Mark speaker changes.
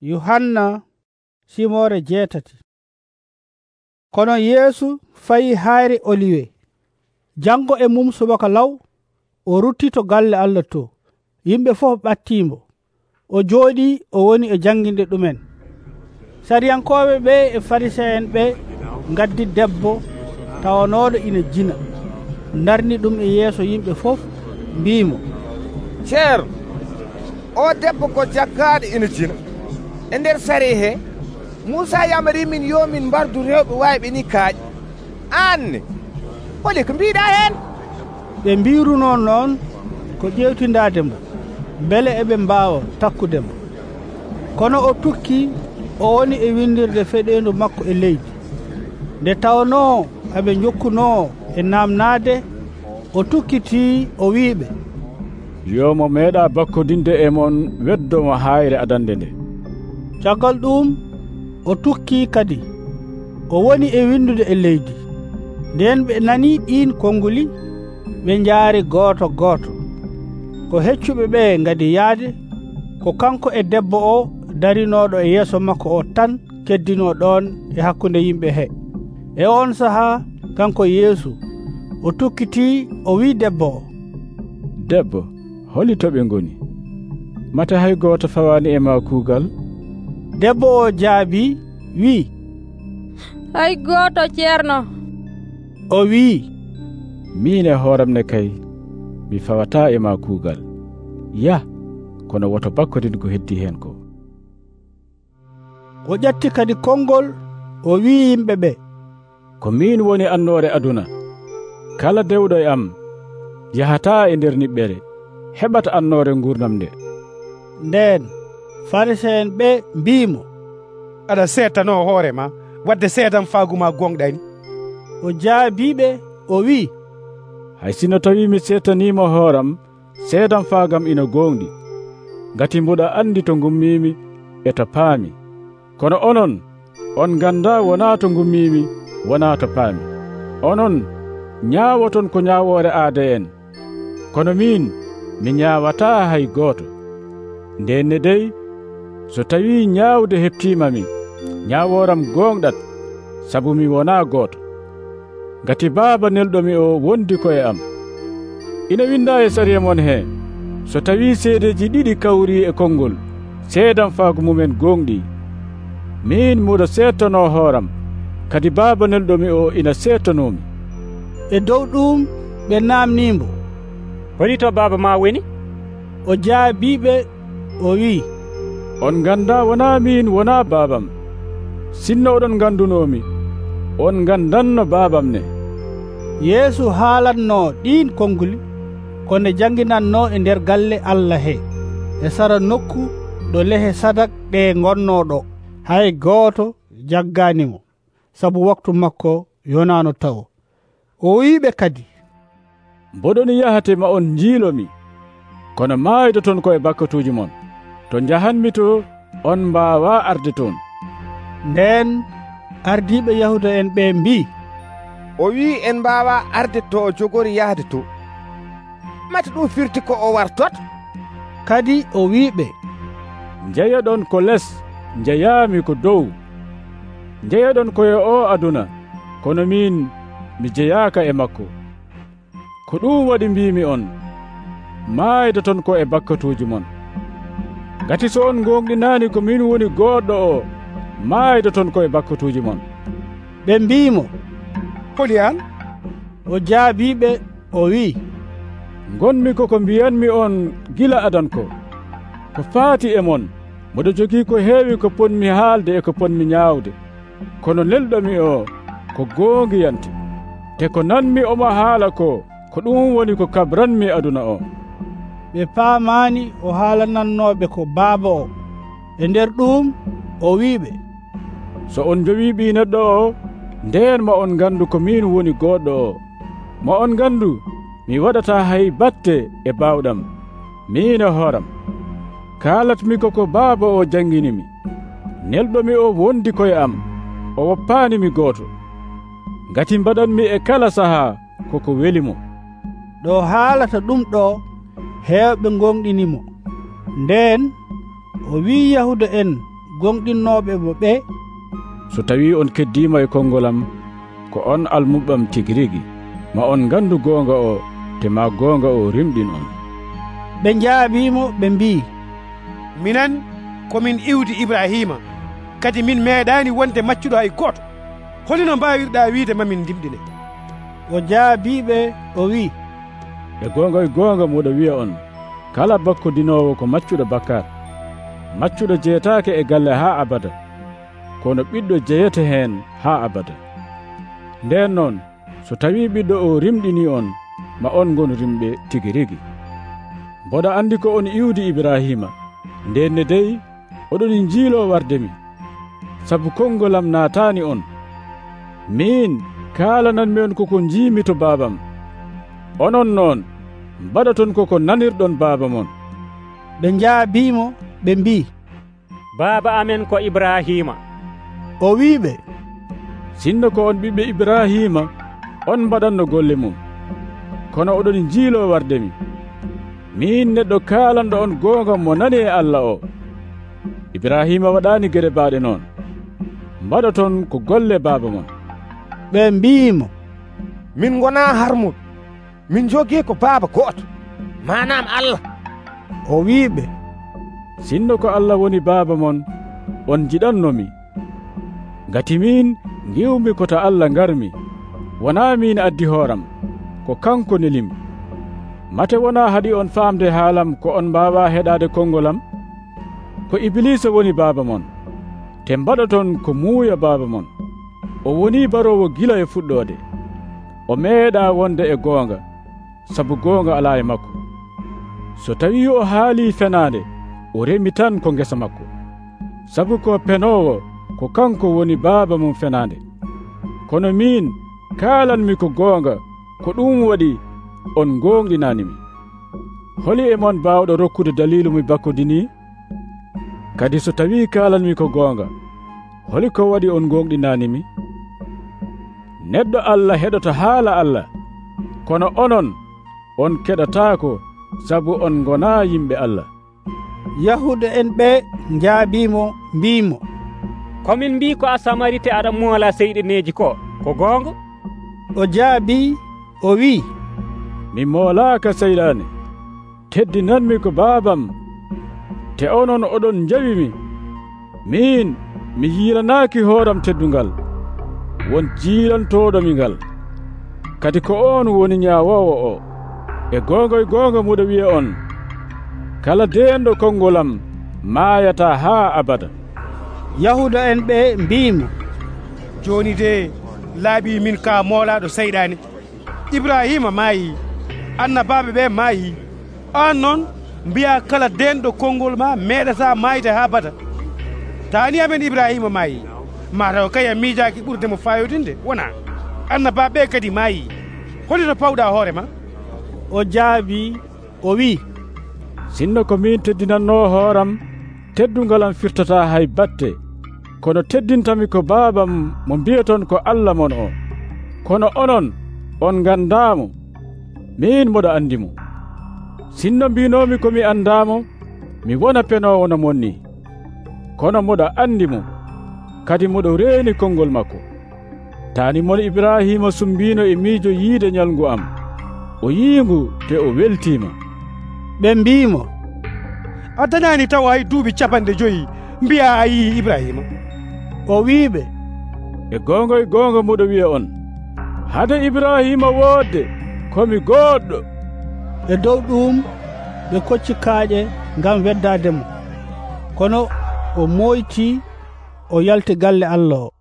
Speaker 1: yohanna simore jeetati. Kono yeesu fayi hayre oliwe jango e mum subaka law o rutti to galle allah to yimɓe fof ɓattimo o jooɗi o woni e janginde ɗumen. Sariyankoɓe ɓe e farisien ɓe gaddi debbo tawanoɗo ina jina darni ɗum e yeeso yimɓe fof mbimo
Speaker 2: ceerno o debbo ko jaggaɗo ina jina. e nder sare he moussa yamari min yo min mbardu rewɓe wayɓe ni kaaƴe anne holi ko mbiɗa hen?
Speaker 1: Ɓe mbiruno noon ko ƴewtidademo beele eɓe mbawa takkudemo kono o tukki o woni e windirde feɗendu makko e leydi. Nde tawno aɓe jokkuno e namnade o tukkiti o wiɓe
Speaker 3: yomo meeɗa bakkodinde e mon weddomo hayre adande nde.
Speaker 1: caggal ɗum o tukki kadi. O woni e windude e leydi. Nden ɓe nani ɗin konnguli ɓe jaari gooto gooto. Ko heccuɓe ɓe ngadi yaade ko kanko e debbo o darinoɗo e yeeso makko o tan keddino ɗon e hakkunde yimɓe he. E on sahaa kanko yeesu o tukkiti o wi debbo o.
Speaker 3: Debbo holi toɓe ngoni. Mata hay gooto fawani e ma kuugal
Speaker 1: debbo o jaabi wi'i
Speaker 4: hay gooto ceerno.
Speaker 1: O wi'i
Speaker 3: min e hooramne kay mi fawata e ma kuugal. Ya kono woto bakkodin ko heddi heen ko.
Speaker 1: O ƴatti kadi konngol o wi'i yimɓe ɓe.
Speaker 3: Ko min woni annoore aduna. Kala dewɗo e am yahata e nder niɓɓere heɓata annoore gurdam nde.
Speaker 1: Ndeen fariseen ɓe mbimo
Speaker 5: aɗa seetano hoorema wadde seedan faaguma gonɗani
Speaker 1: o jaabiɓe o wi
Speaker 3: hay sino tawi mi seetanima hooram seedan faagam ina gonɗi ngati mboɗa andi to gummimi e to paami. Kono onon on ganda wona to gummimi wona to paami. Onon ñaawoton ko ñaawore aada en. Kono min mi ñaawata hay gooto. Ndenne dey so tawi ñaawde heptimami ñaaworam gonɗat sabu mi wona gooto. Ngati baaba nelɗomi o wondi koye am. Ina winda e sariya mon he so tawi seedeji ɗiɗi kawri e konngol seedam faago mumen gonɗi min muɗo seettono hooram. Kadi baaba nelɗomi o ina seettonomi
Speaker 1: e dow ɗum ɓe namnimo
Speaker 6: woni to baaba ma woni?
Speaker 1: O jaabiɓe o wi'i.
Speaker 3: on ganda wona min wona babam sinno oɗon gandunomi on gandanno babam ne.
Speaker 1: Yeesu haalanno ɗin konnguli kone janginanno e nder galle allah he. E sara nokku ɗo lehe sadak ɗe gonnoɗo hay gooto jagganimo sabu waktu makko yonano taw o wiɓe kadi.
Speaker 3: Mboɗoni yahate ma on jiilomi kono mayido ton koye bakkatuji mon. to jahanmi to on mbawa arde toon.
Speaker 1: Nden ardiɓe yahuda en ɓe mbi.
Speaker 2: O wi en mbawa arde to o jogori yahde to. Mata ɗum firti ko o wartot?
Speaker 1: Kadi o wiɓe
Speaker 3: jeeyoɗon ko les jeeyami ko dow. Jeeyoɗon koye o aduna kono min mi jeeyaka e makko. Ko ɗum waɗi mbimi on maydoton ko e bakkatuji mon. gati so on gonɗinani ko min woni goɗɗo o maaydo toon koye bakkatuji mon.
Speaker 1: Ɓe mbimo
Speaker 5: holi an?
Speaker 1: o jaabiɓe o wi.
Speaker 3: Gonmi koko mbiyanmi on gila adan ko ko faati e mon. Mboɗo jogii ko heewi ko ponmi haalde e ko ponmi ñaawde. Kono nelɗomi o ko goongiyanti. Te ko nanmi omo haala ko ko ɗum woni ko kabranmi aduna o.
Speaker 1: ɓe paamani o haalanannoɓe ko baaba o. E nder ɗum o wiɓe
Speaker 3: so on jowi ɓi neɗɗo o nden ma on gandu ko min woni goɗɗo o ma on gandu mi waɗata hay batte e bawɗam min e hooram. Kaalatmi koko baaba o janginimi nelɗomi o wondi koye am o woppanimi gooto. Ngati mbaɗanmi e kala sahaa koko weli mo.
Speaker 1: Ɗo haalata ɗum ɗo heewɓe gonɗinimo. Nden o wi yahuda en gonɗinnoɓe mo ɓe.
Speaker 3: So tawi on keddima e kongolam ko on almuɓam tigi rigui ma on gandu gonga o te ma gonga o rimɗin on.
Speaker 1: Ɓe jaabimo ɓe mbi.
Speaker 5: Minen komin iwdi ibrahima. Kadi min meeɗani wonde maccuɗo hay goto holino mbawirɗa wiide mamin dimɗine
Speaker 1: o jaabiɓe o wi.
Speaker 3: e gonga e gonga muɗa wiya on kala bakkodinowo ko maccuɗo bakkar maccuɗo jeetake e galle ha abada kono ɓiɗɗo jeyete hen ha abada. Nden noon so tawi ɓiɗɗo o rimɗini on ma on gon rimɓe tigi rigi. Mboɗa andi ko on iwdi ibrahima ndenne dey oɗon jiilo warde mi. Sabu kongolam naatani on min kalananmi on koko jiimi to babam onon noon mbaɗaton koko nanirɗon baaba mon.
Speaker 1: Ɓe jaabimo ɓe mbi.
Speaker 6: Baaba amen ko ibrahima.
Speaker 1: O wiɓe
Speaker 3: sinno ko on ɓiɓɓe ibrahima on mbaɗanno golle mum. Kono oɗon jiilo warde mi. Min neɗɗo kaalanɗo on goongam mo nani e allah o. Ibrahima waɗani gere baɗe noon. Mbaɗaton ko golle baaba mon.
Speaker 1: Ɓe mbimo
Speaker 2: min gona harmut min jogii ko baaba gooto. Manam allah.
Speaker 1: O wiiɓe
Speaker 3: sinno ko allah woni baaba mon on jiɗannomi ngati min giwmi ko to allah ngarmi wona min addi hooram ko kanko nelimi mate wona haɗi on faamde haalam ko on mbawa heɗade kongolam ko iblisa woni baaba mon te mbaɗaton ko muuya baaba mon. O woni barowo gila e fuɗɗode o meeɗa wonde e goonga. sabu goonga ala e makko. So tawi o haali fenaande o remi tan ko ngesa makko. Sabu ko penowo ko kanko woni baaba mum fenaande. Kono min kaalanmi ko goonga ko ɗum waɗi on gonɗinanimi holi e mon bawɗo rokkude dalilu mi bakkodini kadi so tawi kalanmi ko goonga holi ko waɗi on gonɗinanimi neɗɗo allah heɗoto haala allah. Kono onon on keɗatako sabu on gona yimɓe allah.
Speaker 1: Yahuda en ɓe jaabimo mbimo
Speaker 6: komin mbi ko a samarite aɗa moola seyɗeneji ko ko gonga
Speaker 1: o jaabi o wi
Speaker 3: mi moolaka seyɗane teddinanmi ko baabam. Te onon oɗon jawimi min mi yiilanaki hooram teddungal. Won jiilantoɗomi ngal. Kadi ko on woni ñawowo o. e goonga e goonga muɗa wiya on. Kala deenɗo kongolam maayata haa abada.
Speaker 1: Yahuda en ɓe mbimi
Speaker 5: joni de laaɓi min ka moolaɗo seyɗani ibrahima maayi annabaɓe ɓe maayi an noon mbiya kala denɗo konngol ma meeɗata mayde ha bada. Tani amen ibrahima maayi. Mataw kay a miijaki ɓurdemo fayodinde wona annabaɓe kadi maayi. Holito pawɗa hoorema
Speaker 1: o jaabi o wi
Speaker 3: sinno ko min teddinanno hooram teddungalam firtata hay batte. Kono teddintami ko baabam mo mbiyaton ko allah mon o. Kono onon on gandamo min moɗo andimo sinno mbinomi komi andamo mi wona penowo no monni. Kono moɗo andimo kadi moɗo reeni konngol makko. Tani mon ibrahima sumbino e miijo yiide ñalngu am. o yiingu te o weltima
Speaker 1: ɓe mbimo
Speaker 5: a dañani taw hay duuɓi capanɗe joyi mbiya a yii ibrahima
Speaker 1: o wiɓe
Speaker 3: e gonga e gonga muɗo wiya on hade ibrahima woodde komi goɗɗo
Speaker 1: e dow ɗum ɓe kocci kaaƴe ngam weddademo kono o moyti o yalti galle allah o.